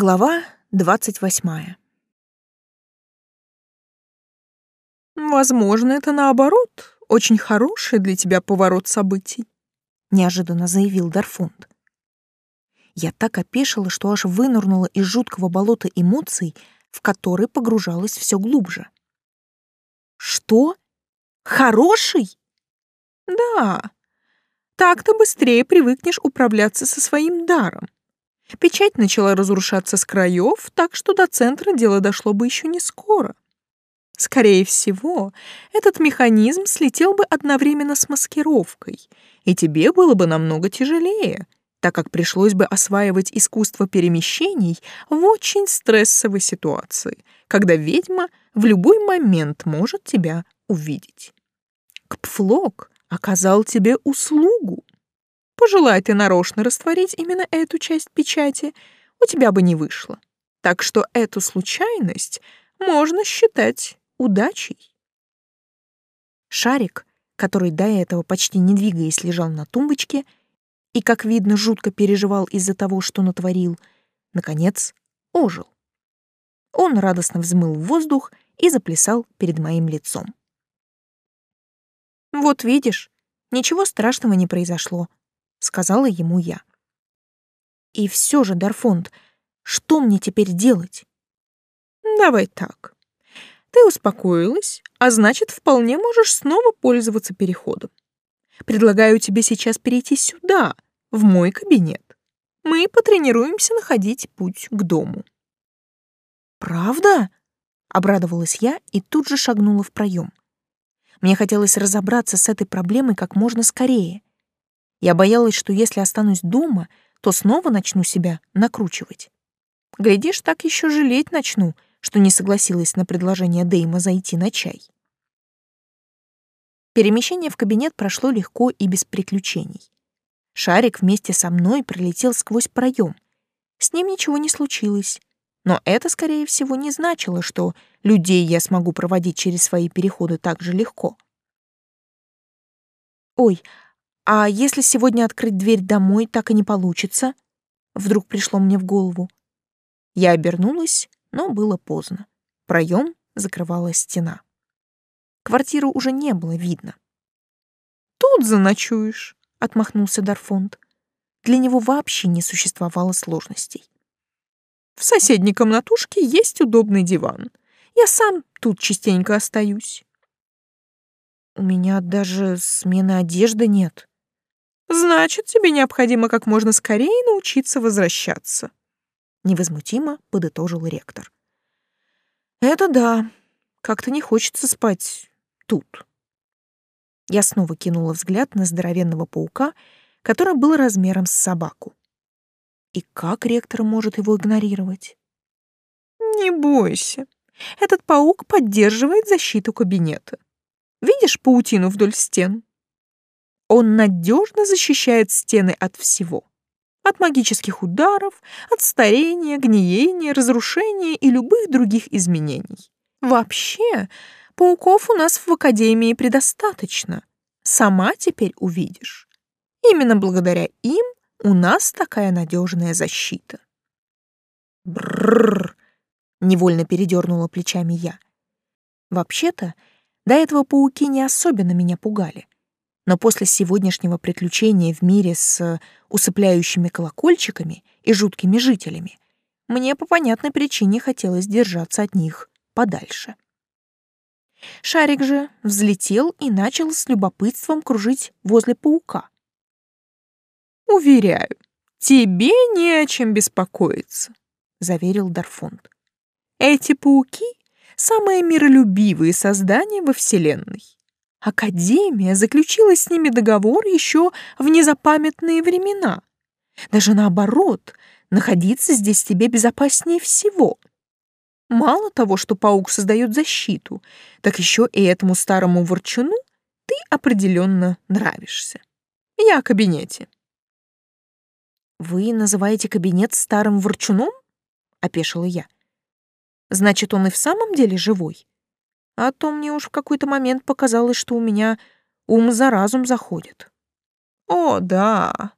Глава двадцать восьмая. «Возможно, это наоборот, очень хороший для тебя поворот событий», — неожиданно заявил Дарфунд. Я так опешила, что аж вынырнула из жуткого болота эмоций, в который погружалась все глубже. «Что? Хороший?» «Да. Так ты быстрее привыкнешь управляться со своим даром. Печать начала разрушаться с краев, так что до центра дело дошло бы еще не скоро. Скорее всего, этот механизм слетел бы одновременно с маскировкой, и тебе было бы намного тяжелее, так как пришлось бы осваивать искусство перемещений в очень стрессовой ситуации, когда ведьма в любой момент может тебя увидеть. Кпфлок оказал тебе услугу. Пожелай ты нарочно растворить именно эту часть печати, у тебя бы не вышло. Так что эту случайность можно считать удачей. Шарик, который до этого почти не двигаясь лежал на тумбочке и, как видно, жутко переживал из-за того, что натворил, наконец ожил. Он радостно взмыл в воздух и заплясал перед моим лицом. «Вот видишь, ничего страшного не произошло», — сказала ему я. «И все же, Дарфонд, что мне теперь делать?» «Давай так. Ты успокоилась, а значит, вполне можешь снова пользоваться переходом. Предлагаю тебе сейчас перейти сюда, в мой кабинет. Мы потренируемся находить путь к дому». «Правда?» — обрадовалась я и тут же шагнула в проем. Мне хотелось разобраться с этой проблемой как можно скорее. Я боялась, что если останусь дома, то снова начну себя накручивать. Глядишь, так еще жалеть начну, что не согласилась на предложение Дейма зайти на чай. Перемещение в кабинет прошло легко и без приключений. Шарик вместе со мной пролетел сквозь проем. С ним ничего не случилось. Но это, скорее всего, не значило, что людей я смогу проводить через свои переходы так же легко. «Ой, а если сегодня открыть дверь домой так и не получится? Вдруг пришло мне в голову. Я обернулась, но было поздно. Проем закрывала стена. Квартиры уже не было видно. «Тут заночуешь», — отмахнулся Дарфонд. Для него вообще не существовало сложностей. «В соседней комнатушке есть удобный диван. Я сам тут частенько остаюсь». «У меня даже смены одежды нет», Значит, тебе необходимо как можно скорее научиться возвращаться. Невозмутимо подытожил ректор. Это да. Как-то не хочется спать тут. Я снова кинула взгляд на здоровенного паука, который был размером с собаку. И как ректор может его игнорировать? Не бойся. Этот паук поддерживает защиту кабинета. Видишь паутину вдоль стен? Он надежно защищает стены от всего. От магических ударов, от старения, гниения, разрушения и любых других изменений. Вообще, пауков у нас в Академии предостаточно. Сама теперь увидишь. Именно благодаря им у нас такая надежная защита. Бррр, невольно передернула плечами я. Вообще-то, до этого пауки не особенно меня пугали но после сегодняшнего приключения в мире с э, усыпляющими колокольчиками и жуткими жителями мне по понятной причине хотелось держаться от них подальше. Шарик же взлетел и начал с любопытством кружить возле паука. «Уверяю, тебе не о чем беспокоиться», — заверил Дарфонд. «Эти пауки — самые миролюбивые создания во Вселенной. Академия заключила с ними договор еще в незапамятные времена. Даже наоборот, находиться здесь тебе безопаснее всего. Мало того, что паук создает защиту, так еще и этому старому ворчуну ты определенно нравишься. Я о кабинете. «Вы называете кабинет старым ворчуном?» — опешила я. «Значит, он и в самом деле живой?» А то мне уж в какой-то момент показалось, что у меня ум за разум заходит. О, да.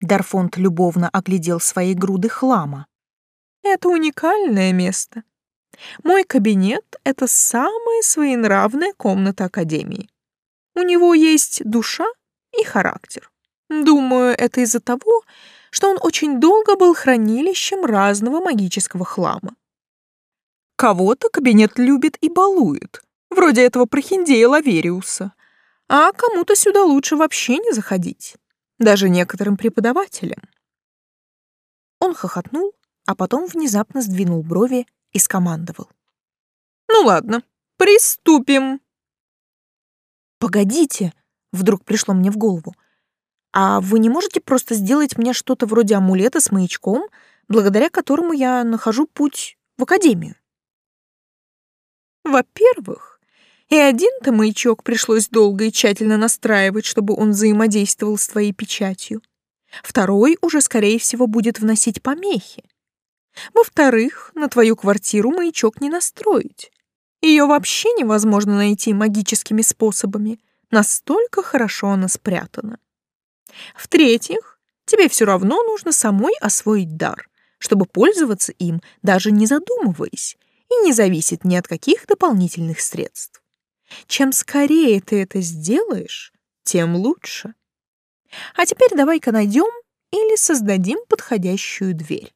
Дарфонд любовно оглядел свои груды хлама. Это уникальное место. Мой кабинет — это самая своенравная комната Академии. У него есть душа и характер. Думаю, это из-за того, что он очень долго был хранилищем разного магического хлама. Кого-то кабинет любит и балует, вроде этого прохиндея Лавериуса, а кому-то сюда лучше вообще не заходить, даже некоторым преподавателям. Он хохотнул, а потом внезапно сдвинул брови и скомандовал. «Ну ладно, приступим!» «Погодите!» — вдруг пришло мне в голову. «А вы не можете просто сделать мне что-то вроде амулета с маячком, благодаря которому я нахожу путь в академию?» Во-первых, и один-то маячок пришлось долго и тщательно настраивать, чтобы он взаимодействовал с твоей печатью. Второй уже, скорее всего, будет вносить помехи. Во-вторых, на твою квартиру маячок не настроить. Ее вообще невозможно найти магическими способами. Настолько хорошо она спрятана. В-третьих, тебе все равно нужно самой освоить дар, чтобы пользоваться им, даже не задумываясь, и не зависит ни от каких дополнительных средств. Чем скорее ты это сделаешь, тем лучше. А теперь давай-ка найдем или создадим подходящую дверь.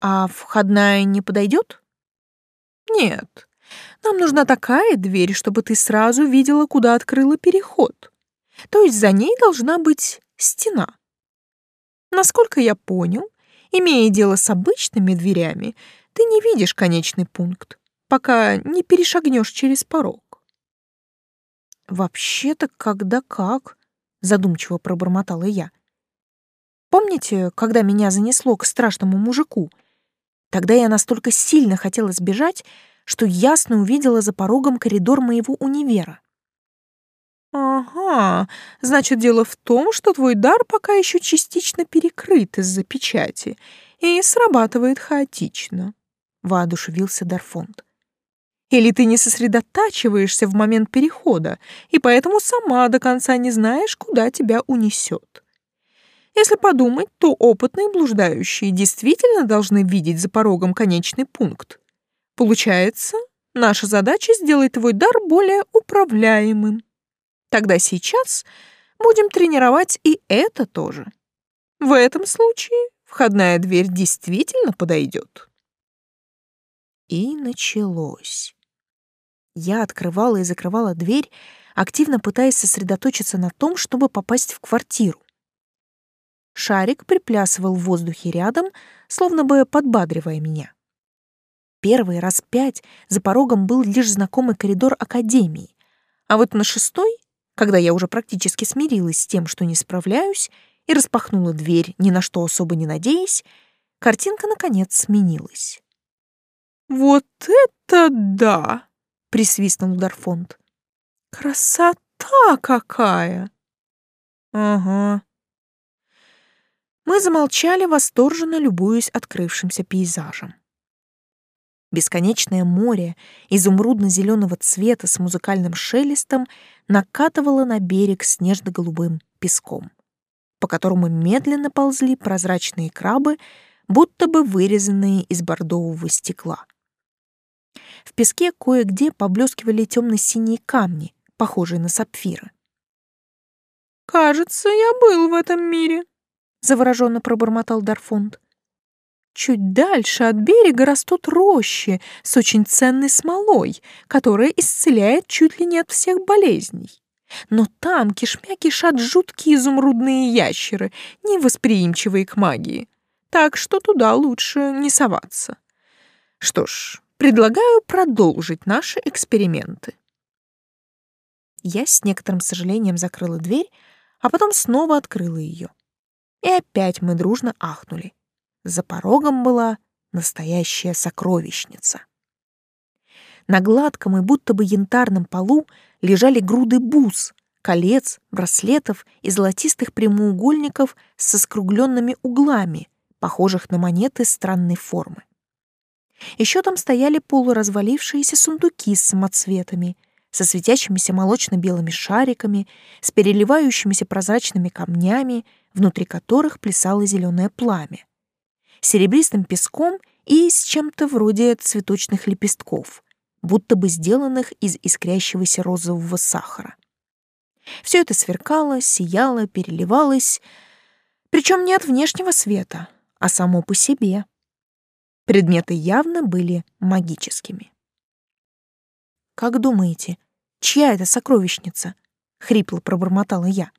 А входная не подойдет? Нет. Нам нужна такая дверь, чтобы ты сразу видела, куда открыла переход. То есть за ней должна быть стена. Насколько я понял, имея дело с обычными дверями, ты не видишь конечный пункт, пока не перешагнешь через порог. Вообще-то, когда как, задумчиво пробормотала я. Помните, когда меня занесло к страшному мужику? Тогда я настолько сильно хотела сбежать, что ясно увидела за порогом коридор моего универа. «Ага, значит, дело в том, что твой дар пока еще частично перекрыт из-за печати и срабатывает хаотично», — воодушевился Дарфонд. «Или ты не сосредотачиваешься в момент перехода, и поэтому сама до конца не знаешь, куда тебя унесет. Если подумать, то опытные блуждающие действительно должны видеть за порогом конечный пункт. Получается, наша задача сделать твой дар более управляемым. Тогда сейчас будем тренировать и это тоже. В этом случае входная дверь действительно подойдет. И началось. Я открывала и закрывала дверь, активно пытаясь сосредоточиться на том, чтобы попасть в квартиру. Шарик приплясывал в воздухе рядом, словно бы подбадривая меня. Первый раз пять за порогом был лишь знакомый коридор академии, а вот на шестой, когда я уже практически смирилась с тем, что не справляюсь, и распахнула дверь, ни на что особо не надеясь, картинка, наконец, сменилась. «Вот это да!» — присвистнул Дарфонд. «Красота какая!» «Ага», мы замолчали, восторженно любуясь открывшимся пейзажем. Бесконечное море изумрудно-зеленого цвета с музыкальным шелестом накатывало на берег снежно-голубым песком, по которому медленно ползли прозрачные крабы, будто бы вырезанные из бордового стекла. В песке кое-где поблескивали темно-синие камни, похожие на сапфиры. «Кажется, я был в этом мире», завороженно пробормотал Дарфунд. Чуть дальше от берега растут рощи с очень ценной смолой, которая исцеляет чуть ли не от всех болезней. Но там кишмя кишат жуткие изумрудные ящеры, невосприимчивые к магии. Так что туда лучше не соваться. Что ж, предлагаю продолжить наши эксперименты. Я с некоторым сожалением закрыла дверь, а потом снова открыла ее. И опять мы дружно ахнули. За порогом была настоящая сокровищница. На гладком и будто бы янтарном полу лежали груды бус, колец, браслетов и золотистых прямоугольников со скругленными углами, похожих на монеты странной формы. Еще там стояли полуразвалившиеся сундуки с самоцветами, со светящимися молочно-белыми шариками, с переливающимися прозрачными камнями внутри которых плясало зеленое пламя. серебристым песком и с чем-то вроде цветочных лепестков, будто бы сделанных из искрящегося розового сахара. Все это сверкало, сияло, переливалось, причем не от внешнего света, а само по себе. Предметы явно были магическими. «Как думаете, чья это сокровищница?» — хрипло пробормотала я.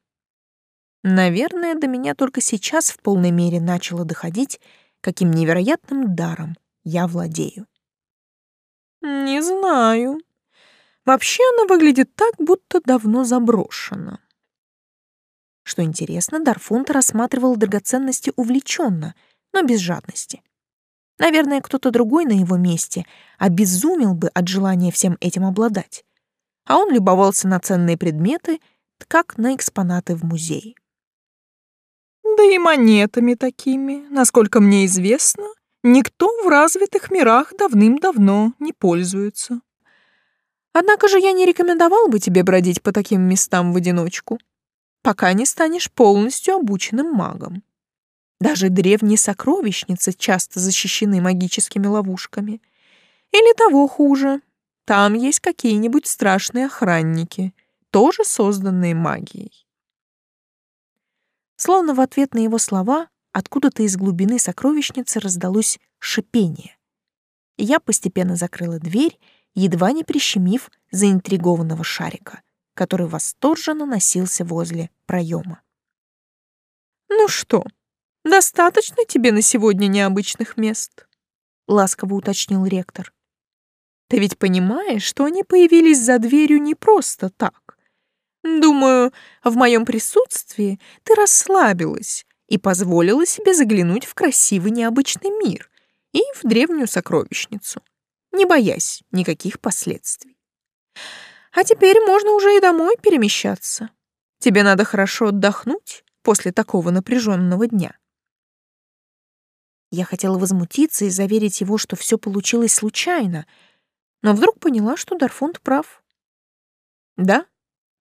Наверное, до меня только сейчас в полной мере начало доходить, каким невероятным даром я владею. «Не знаю. Вообще она выглядит так, будто давно заброшена». Что интересно, Дарфунт рассматривал драгоценности увлеченно, но без жадности. Наверное, кто-то другой на его месте обезумел бы от желания всем этим обладать. А он любовался на ценные предметы, как на экспонаты в музее. Да и монетами такими, насколько мне известно, никто в развитых мирах давным-давно не пользуется. Однако же я не рекомендовал бы тебе бродить по таким местам в одиночку, пока не станешь полностью обученным магом. Даже древние сокровищницы часто защищены магическими ловушками. Или того хуже, там есть какие-нибудь страшные охранники, тоже созданные магией. Словно в ответ на его слова откуда-то из глубины сокровищницы раздалось шипение. Я постепенно закрыла дверь, едва не прищемив заинтригованного шарика, который восторженно носился возле проема. «Ну что, Достаточно тебе на сегодня необычных мест?» — ласково уточнил ректор. «Ты ведь понимаешь, что они появились за дверью не просто так. Думаю, в моем присутствии ты расслабилась и позволила себе заглянуть в красивый необычный мир и в древнюю сокровищницу, не боясь никаких последствий. А теперь можно уже и домой перемещаться. Тебе надо хорошо отдохнуть после такого напряженного дня. Я хотела возмутиться и заверить его, что все получилось случайно, но вдруг поняла, что Дарфонд прав. Да,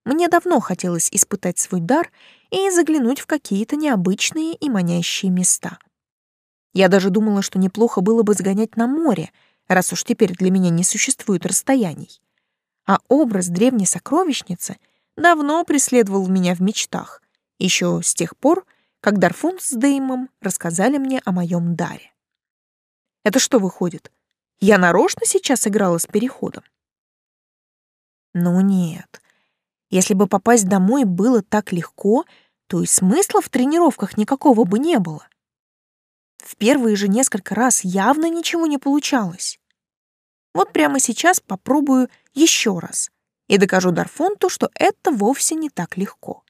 мне давно хотелось испытать свой дар и заглянуть в какие-то необычные и манящие места. Я даже думала, что неплохо было бы сгонять на море, раз уж теперь для меня не существует расстояний. А образ древней сокровищницы давно преследовал меня в мечтах, еще с тех пор, как Дарфун с Деймом рассказали мне о моем даре. Это что выходит? Я нарочно сейчас играла с переходом? Ну нет. Если бы попасть домой было так легко, то и смысла в тренировках никакого бы не было. В первые же несколько раз явно ничего не получалось. Вот прямо сейчас попробую еще раз и докажу Дарфонту, что это вовсе не так легко.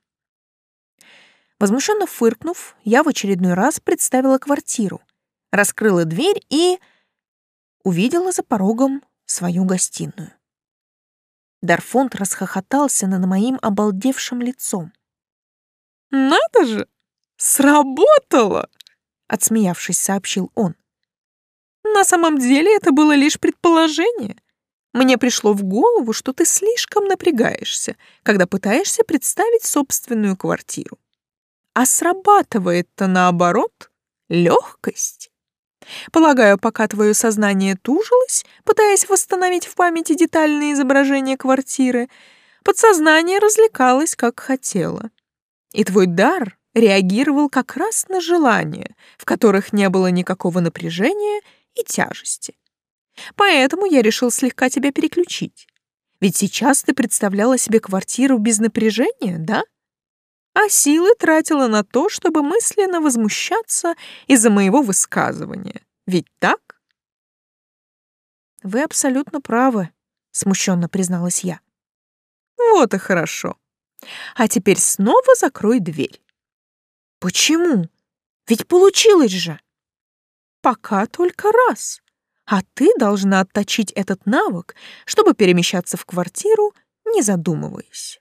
Возмущенно фыркнув, я в очередной раз представила квартиру, раскрыла дверь и... увидела за порогом свою гостиную. Дарфонт расхохотался над моим обалдевшим лицом. «Надо же! Сработало!» — отсмеявшись, сообщил он. «На самом деле это было лишь предположение. Мне пришло в голову, что ты слишком напрягаешься, когда пытаешься представить собственную квартиру а срабатывает-то наоборот легкость. Полагаю, пока твое сознание тужилось, пытаясь восстановить в памяти детальные изображения квартиры, подсознание развлекалось, как хотело. И твой дар реагировал как раз на желания, в которых не было никакого напряжения и тяжести. Поэтому я решил слегка тебя переключить. Ведь сейчас ты представляла себе квартиру без напряжения, да? А силы тратила на то, чтобы мысленно возмущаться из-за моего высказывания. Ведь так? Вы абсолютно правы, смущенно призналась я. Вот и хорошо. А теперь снова закрой дверь. Почему? Ведь получилось же. Пока только раз. А ты должна отточить этот навык, чтобы перемещаться в квартиру, не задумываясь.